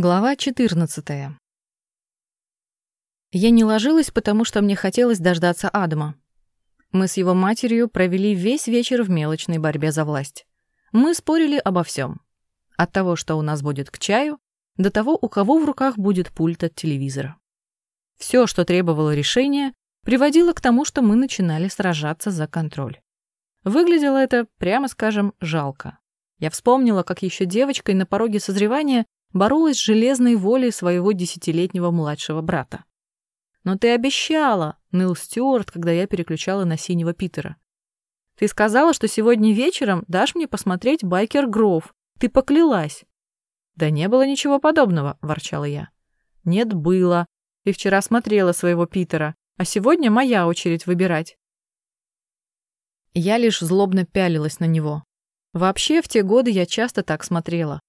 Глава 14. Я не ложилась, потому что мне хотелось дождаться Адама. Мы с его матерью провели весь вечер в мелочной борьбе за власть. Мы спорили обо всем. От того, что у нас будет к чаю, до того, у кого в руках будет пульт от телевизора. Все, что требовало решения, приводило к тому, что мы начинали сражаться за контроль. Выглядело это, прямо скажем, жалко. Я вспомнила, как еще девочкой на пороге созревания боролась с железной волей своего десятилетнего младшего брата. «Но ты обещала!» — ныл Стюарт, когда я переключала на синего Питера. «Ты сказала, что сегодня вечером дашь мне посмотреть Байкер Гров. Ты поклялась!» «Да не было ничего подобного», — ворчала я. «Нет, было. Ты вчера смотрела своего Питера, а сегодня моя очередь выбирать». Я лишь злобно пялилась на него. Вообще, в те годы я часто так смотрела.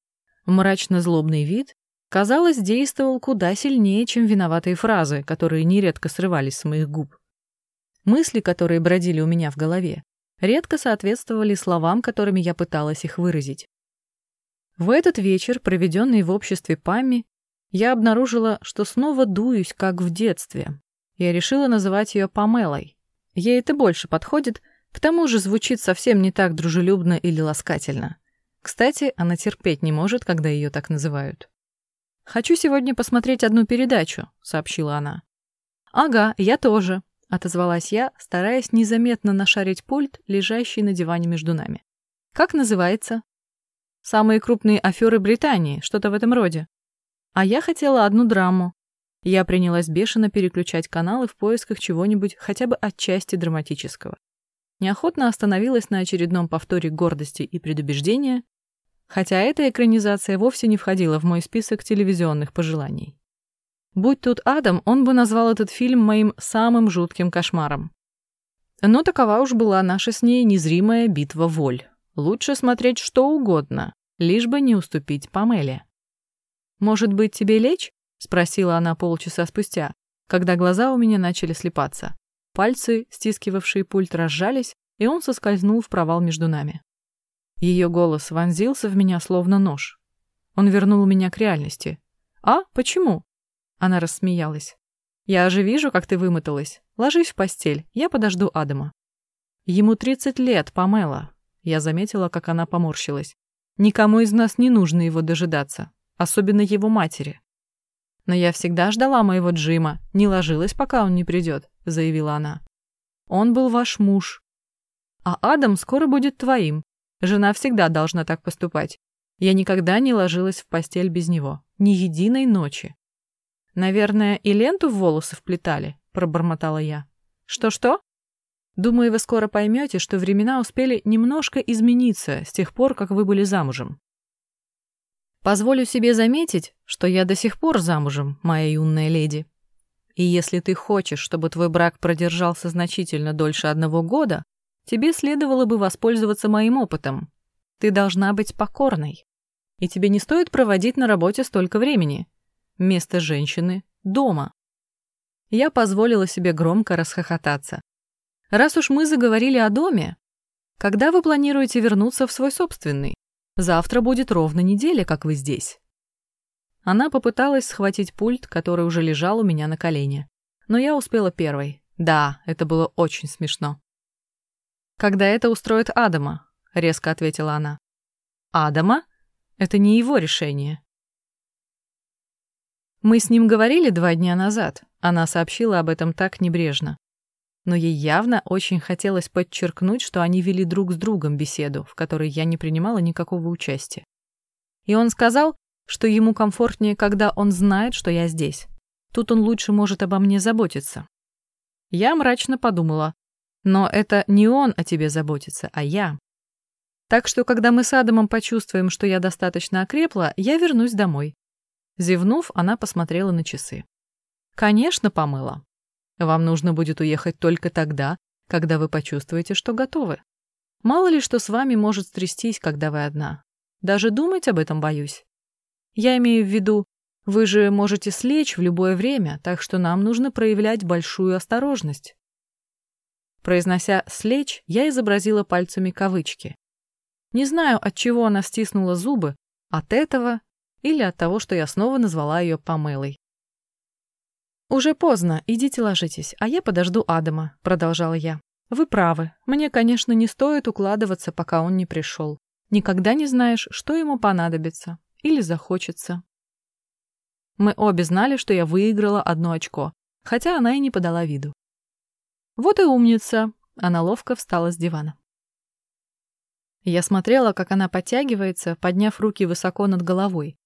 Мрачно-злобный вид, казалось, действовал куда сильнее, чем виноватые фразы, которые нередко срывались с моих губ. Мысли, которые бродили у меня в голове, редко соответствовали словам, которыми я пыталась их выразить. В этот вечер, проведенный в обществе Памми, я обнаружила, что снова дуюсь, как в детстве. Я решила называть ее Памелой. Ей это больше подходит, к тому же звучит совсем не так дружелюбно или ласкательно. Кстати, она терпеть не может, когда ее так называют. «Хочу сегодня посмотреть одну передачу», — сообщила она. «Ага, я тоже», — отозвалась я, стараясь незаметно нашарить пульт, лежащий на диване между нами. «Как называется?» «Самые крупные аферы Британии, что-то в этом роде». А я хотела одну драму. Я принялась бешено переключать каналы в поисках чего-нибудь хотя бы отчасти драматического неохотно остановилась на очередном повторе гордости и предубеждения, хотя эта экранизация вовсе не входила в мой список телевизионных пожеланий. Будь тут Адам, он бы назвал этот фильм моим самым жутким кошмаром. Но такова уж была наша с ней незримая битва воль. Лучше смотреть что угодно, лишь бы не уступить Памеле. «Может быть, тебе лечь?» — спросила она полчаса спустя, когда глаза у меня начали слепаться. Пальцы, стискивавшие пульт, разжались, и он соскользнул в провал между нами. Ее голос вонзился в меня словно нож. Он вернул меня к реальности. «А? Почему?» Она рассмеялась. «Я же вижу, как ты вымоталась. Ложись в постель, я подожду Адама». «Ему 30 лет, Памела». Я заметила, как она поморщилась. «Никому из нас не нужно его дожидаться, особенно его матери». Но я всегда ждала моего Джима, не ложилась, пока он не придет заявила она. Он был ваш муж. А Адам скоро будет твоим. Жена всегда должна так поступать. Я никогда не ложилась в постель без него. Ни единой ночи. Наверное, и ленту в волосы вплетали, пробормотала я. Что-что? Думаю, вы скоро поймете, что времена успели немножко измениться с тех пор, как вы были замужем. Позволю себе заметить, что я до сих пор замужем, моя юная леди. И если ты хочешь, чтобы твой брак продержался значительно дольше одного года, тебе следовало бы воспользоваться моим опытом. Ты должна быть покорной. И тебе не стоит проводить на работе столько времени. Место женщины — дома. Я позволила себе громко расхохотаться. Раз уж мы заговорили о доме, когда вы планируете вернуться в свой собственный? Завтра будет ровно неделя, как вы здесь. Она попыталась схватить пульт, который уже лежал у меня на колене. Но я успела первой. Да, это было очень смешно. «Когда это устроит Адама?» — резко ответила она. «Адама? Это не его решение». Мы с ним говорили два дня назад. Она сообщила об этом так небрежно. Но ей явно очень хотелось подчеркнуть, что они вели друг с другом беседу, в которой я не принимала никакого участия. И он сказал, что ему комфортнее, когда он знает, что я здесь. Тут он лучше может обо мне заботиться. Я мрачно подумала, но это не он о тебе заботится, а я. Так что, когда мы с Адамом почувствуем, что я достаточно окрепла, я вернусь домой. Зевнув, она посмотрела на часы. Конечно, помыла. Вам нужно будет уехать только тогда, когда вы почувствуете, что готовы. Мало ли что с вами может стрястись, когда вы одна. Даже думать об этом боюсь. Я имею в виду, вы же можете слечь в любое время, так что нам нужно проявлять большую осторожность. Произнося «слечь», я изобразила пальцами кавычки. Не знаю, от чего она стиснула зубы, от этого или от того, что я снова назвала ее Памелой. «Уже поздно, идите ложитесь, а я подожду Адама», — продолжала я. «Вы правы. Мне, конечно, не стоит укладываться, пока он не пришел. Никогда не знаешь, что ему понадобится или захочется». Мы обе знали, что я выиграла одно очко, хотя она и не подала виду. «Вот и умница!» — она ловко встала с дивана. Я смотрела, как она подтягивается, подняв руки высоко над головой.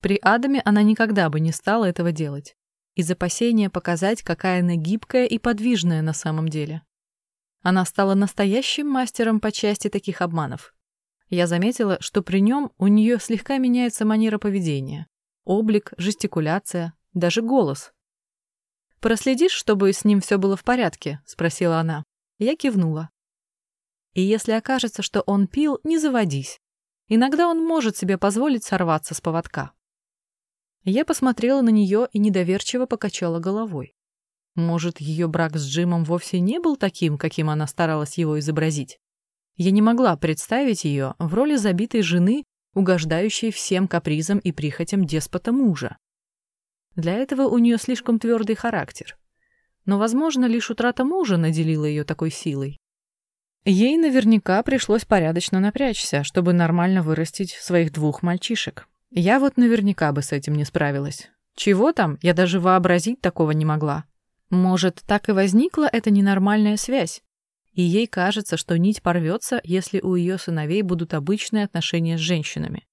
При Адаме она никогда бы не стала этого делать из опасения показать, какая она гибкая и подвижная на самом деле. Она стала настоящим мастером по части таких обманов. Я заметила, что при нем у нее слегка меняется манера поведения. Облик, жестикуляция, даже голос. «Проследишь, чтобы с ним все было в порядке?» — спросила она. Я кивнула. «И если окажется, что он пил, не заводись. Иногда он может себе позволить сорваться с поводка». Я посмотрела на нее и недоверчиво покачала головой. Может, ее брак с Джимом вовсе не был таким, каким она старалась его изобразить? Я не могла представить ее в роли забитой жены, угождающей всем капризам и прихотям деспота мужа. Для этого у нее слишком твердый характер. Но, возможно, лишь утрата мужа наделила ее такой силой. Ей наверняка пришлось порядочно напрячься, чтобы нормально вырастить своих двух мальчишек. Я вот наверняка бы с этим не справилась. Чего там, я даже вообразить такого не могла. Может, так и возникла эта ненормальная связь. И ей кажется, что нить порвется, если у ее сыновей будут обычные отношения с женщинами.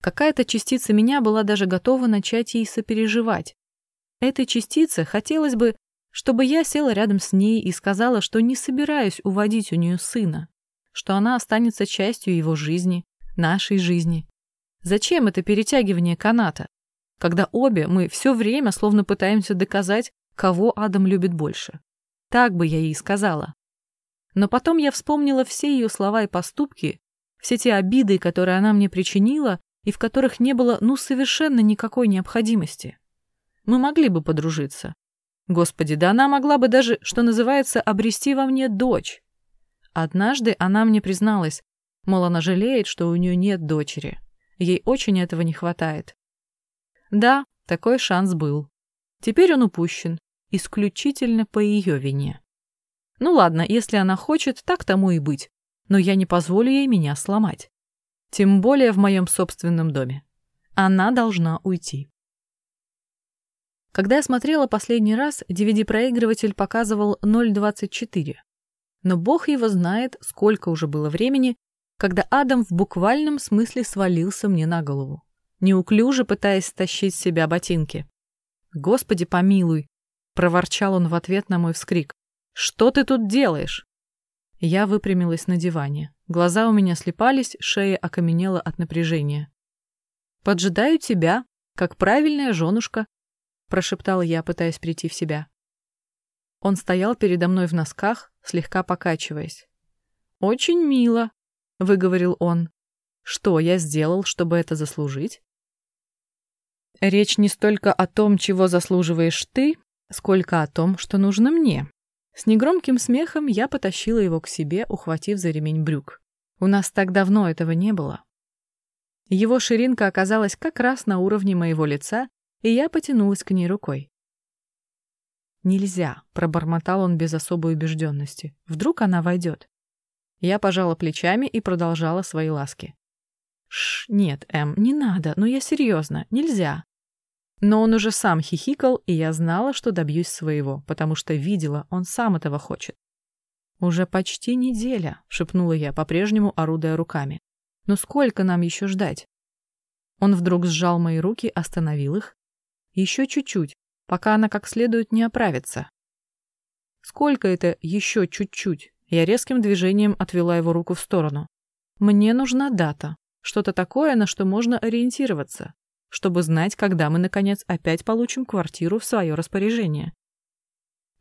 Какая-то частица меня была даже готова начать ей сопереживать. Этой частице хотелось бы, чтобы я села рядом с ней и сказала, что не собираюсь уводить у нее сына, что она останется частью его жизни, нашей жизни, Зачем это перетягивание каната, когда обе мы все время словно пытаемся доказать, кого Адам любит больше? Так бы я ей сказала. Но потом я вспомнила все ее слова и поступки, все те обиды, которые она мне причинила, и в которых не было ну совершенно никакой необходимости. Мы могли бы подружиться. Господи, да она могла бы даже, что называется, обрести во мне дочь. Однажды она мне призналась, мол, она жалеет, что у нее нет дочери. Ей очень этого не хватает. Да, такой шанс был. Теперь он упущен, исключительно по ее вине. Ну ладно, если она хочет, так тому и быть. Но я не позволю ей меня сломать. Тем более в моем собственном доме. Она должна уйти. Когда я смотрела последний раз, DVD-проигрыватель показывал 0.24. Но бог его знает, сколько уже было времени, когда Адам в буквальном смысле свалился мне на голову, неуклюже пытаясь стащить с себя ботинки. «Господи, помилуй!» — проворчал он в ответ на мой вскрик. «Что ты тут делаешь?» Я выпрямилась на диване. Глаза у меня слепались, шея окаменела от напряжения. «Поджидаю тебя, как правильная женушка», — прошептала я, пытаясь прийти в себя. Он стоял передо мной в носках, слегка покачиваясь. «Очень мило», выговорил он. Что я сделал, чтобы это заслужить? Речь не столько о том, чего заслуживаешь ты, сколько о том, что нужно мне. С негромким смехом я потащила его к себе, ухватив за ремень брюк. У нас так давно этого не было. Его ширинка оказалась как раз на уровне моего лица, и я потянулась к ней рукой. «Нельзя», — пробормотал он без особой убежденности. «Вдруг она войдет?» Я пожала плечами и продолжала свои ласки. Ш, нет, Эм, не надо, но я серьезно, нельзя. Но он уже сам хихикал, и я знала, что добьюсь своего, потому что видела, он сам этого хочет. «Уже почти неделя», — шепнула я, по-прежнему орудуя руками. «Но сколько нам еще ждать?» Он вдруг сжал мои руки, остановил их. «Еще чуть-чуть, пока она как следует не оправится». «Сколько это еще чуть-чуть?» Я резким движением отвела его руку в сторону. «Мне нужна дата. Что-то такое, на что можно ориентироваться, чтобы знать, когда мы, наконец, опять получим квартиру в свое распоряжение».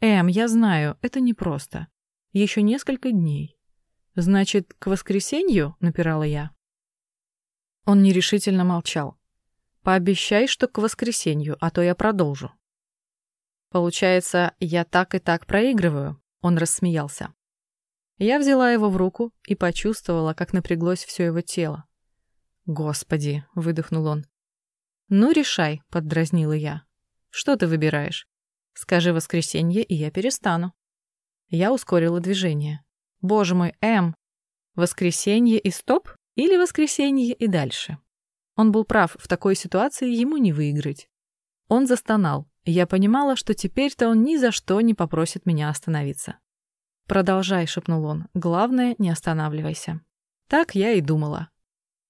«Эм, я знаю, это непросто. Еще несколько дней». «Значит, к воскресенью?» — напирала я. Он нерешительно молчал. «Пообещай, что к воскресенью, а то я продолжу». «Получается, я так и так проигрываю?» Он рассмеялся. Я взяла его в руку и почувствовала, как напряглось все его тело. «Господи!» — выдохнул он. «Ну, решай», — поддразнила я. «Что ты выбираешь? Скажи воскресенье, и я перестану». Я ускорила движение. «Боже мой, М! Воскресенье и стоп? Или воскресенье и дальше?» Он был прав, в такой ситуации ему не выиграть. Он застонал. Я понимала, что теперь-то он ни за что не попросит меня остановиться. «Продолжай», — шепнул он. «Главное, не останавливайся». Так я и думала.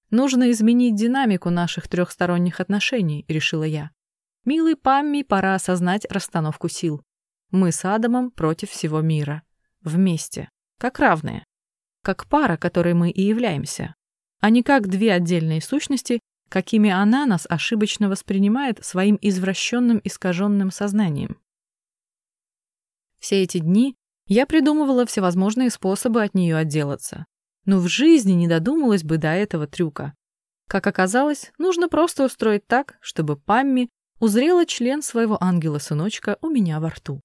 «Нужно изменить динамику наших трехсторонних отношений», — решила я. «Милый Памми, пора осознать расстановку сил. Мы с Адамом против всего мира. Вместе. Как равные. Как пара, которой мы и являемся. А не как две отдельные сущности, какими она нас ошибочно воспринимает своим извращенным искаженным сознанием. Все эти дни я придумывала всевозможные способы от нее отделаться. Но в жизни не додумалась бы до этого трюка. Как оказалось, нужно просто устроить так, чтобы Памми узрела член своего ангела-сыночка у меня во рту.